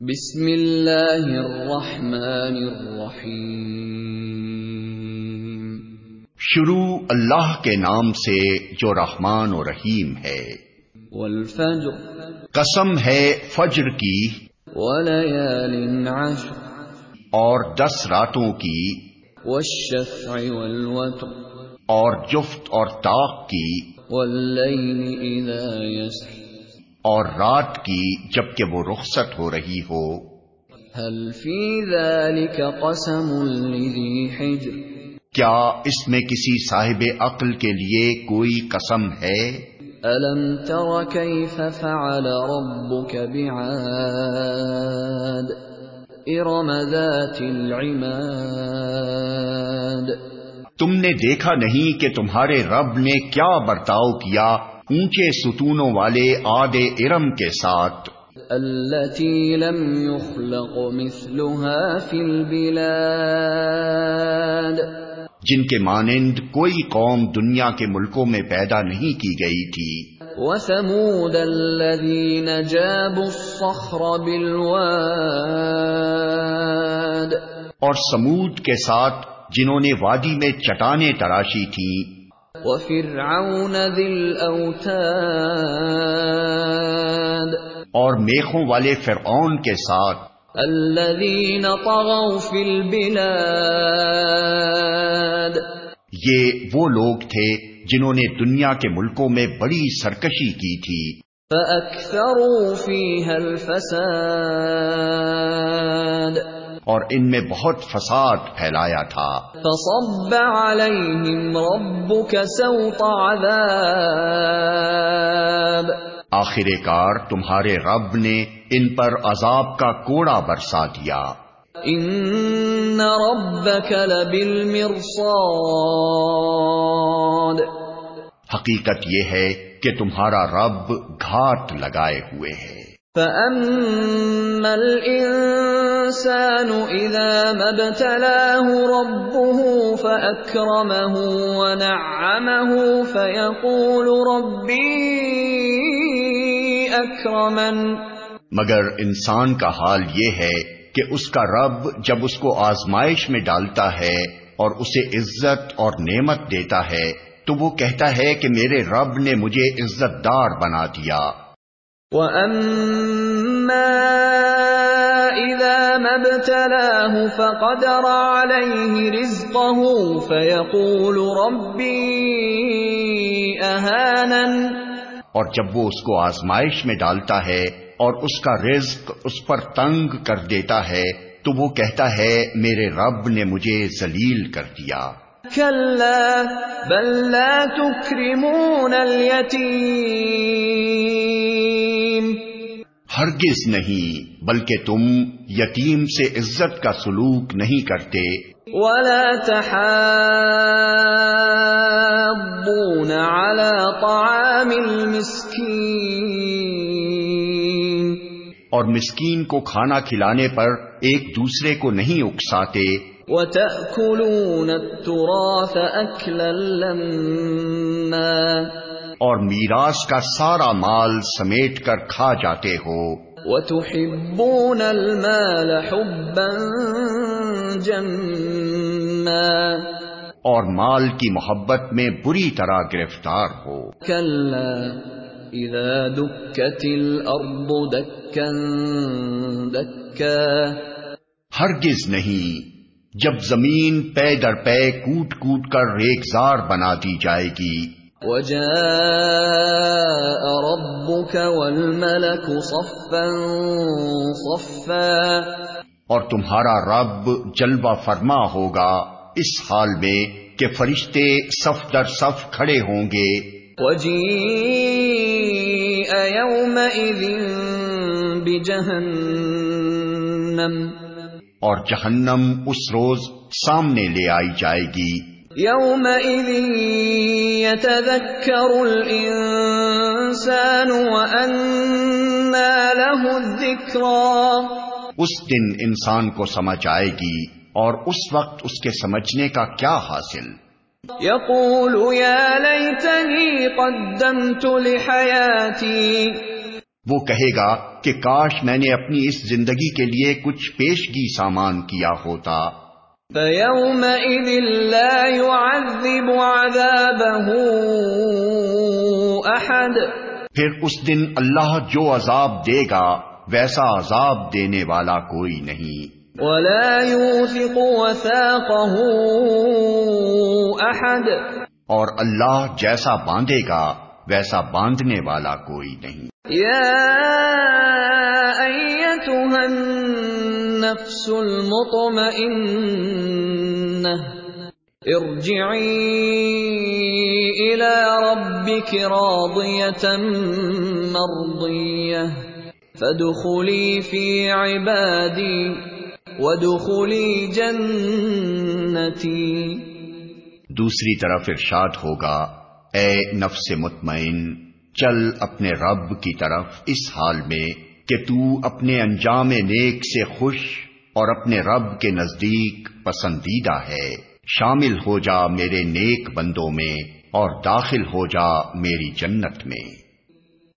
بسم اللہ الرحمن الرحیم۔ شروع اللہ کے نام سے جو رحمان و رحیم ہے۔ والفجر۔ قسم ہے فجر کی۔ وليال عشر۔ اور دس راتوں کی۔ والشفع والوتر۔ اور جفت اور طاق کی۔ والليل اذا يسر اور رات کی جبکہ وہ رخصت ہو رہی ہو۔ هل في ذلك قسم حجر؟ کیا اس میں کسی صاحب عقل کے لیے کوئی قسم ہے؟ ألم تر كيف فعل ربك بعاد؟ إرم ذات العماد۔ تم نے دیکھا نہیں کہ تمہارے رب نے کیا برتاؤ کیا؟ اونچے ستونوں والے آد ارم کے ساتھ۔ التي لم يخلق مثلها في البلاد۔ جن کے مانند کوئی قوم دنیا کے ملکوں میں پیدا نہیں کی گئی تھی۔ وثمود الذين جابوا الصخر بالواد۔ اور سمود کے ساتھ جنہوں نے وادی میں چٹانیں تراشی تھیں۔ وفرعون ذي الاوتاد اور میخوں والے فرعون کے ساتھ۔ الذين طغوا في البلاد. یہ وہ لوگ تھے جنہوں نے دنیا کے ملکوں میں بڑی سرکشی کی تھی۔ فأكثروا فيها الفساد. اور ان میں بہت فساد پھیلایا تھا۔ فصب عليهم ربك سوط عذاب۔ آخر کار تمہارے رب نے ان پر عذاب کا کوڑا برسا دیا۔ ان ربك لبالمرصاد۔ حقیقت یہ ہے کہ تمہارا رب گھاٹ لگائے ہوئے ہے۔ فأما الإنسان إذا ما ابتلاه ربه فأكرمه ونعمه فيقول ربي مگر انسان کا حال یہ ہے کہ اس کا رب جب اس کو آزمائش میں ڈالتا ہے اور اسے عزت اور نعمت دیتا ہے تو وہ کہتا ہے کہ میرے رب نے مجھے عزت دار بنا دیا۔ وَأَمَّا ابْتَلَاهُ فَقَدَرَ عَلَيْهِ رِزْقَهُ فَيَقُولُ رَبِّي أَهَانَنِ اور جب وہ اس کو آزمائش میں ڈالتا ہے اور اس کا رزق اس پر تنگ کر دیتا ہے تو وہ کہتا ہے میرے رب نے مجھے ذلیل کر دیا۔ كَلَّا بَل لَّا تُكْرِمُونَ الْيَتِيمَ ہرگز نہیں بلکہ تم یتیم سے عزت کا سلوک نہیں کرتے۔ ولا تحاضون على طعام المسكين۔ اور مسکین کو کھانا کھلانے پر ایک دوسرے کو نہیں اکساتے۔ وتأكلون التراث أكلا لما۔ اور میراث کا سارا مال سمیٹ کر کھا جاتے ہو۔ وتحبون المال حبا جما۔ اور مال کی محبت میں بری طرح گرفتار ہو۔ كلا إذا دكت الأرض دكا دكا ہرگز نہیں جب زمین پے در پے کوٹ کوٹ کر ریگزار بنا دی جائے گی۔ وجاء ربك والملك صفا صفا اور تمہارا رب جلوہ فرما ہوگا اس حال میں کہ فرشتے صف در صف کھڑے ہوں گے۔ بجهنم اور جہنم اس روز سامنے لے آئی جائے گی۔ يومئذ يتذكر الإنسان وأنى له الذكرى. اس دن انسان کو سمجھ آئے گی اور اس وقت اس کے سمجھنے کا کیا حاصل؟ يقول يا ليتني قدمت لحياتي. وہ کہے گا کہ کاش میں نے اپنی اس زندگی کے لیے کچھ پیشگی سامان کیا ہوتا۔ فَيَوْمَئِذٍ لَا يُعَذِّبُ عَذَابَهُ أَحَدٌ پھر اس دن اللہ جو عذاب دے گا ویسا عذاب دینے والا کوئی نہیں۔ وَلَا يُوثِقُ وَثَاقَهُ أَحَدٌ اور اللہ جیسا باندھے گا ویسا باندھنے والا کوئی نہیں۔ أيتها النفس المطمئنة. ارجعي إلى ربك راضية مرضية. فادخلي في عبادي وادخلي جنتي. دوسری طرف ارشاد ہوگا، اے نفس مطمئن، چل اپنے رب کی طرف اس حال میں کہ تو اپنے انجام نیک سے خوش اور اپنے رب کے نزدیک پسندیدہ ہے۔ شامل ہو جا میرے نیک بندوں میں اور داخل ہو جا میری جنت میں۔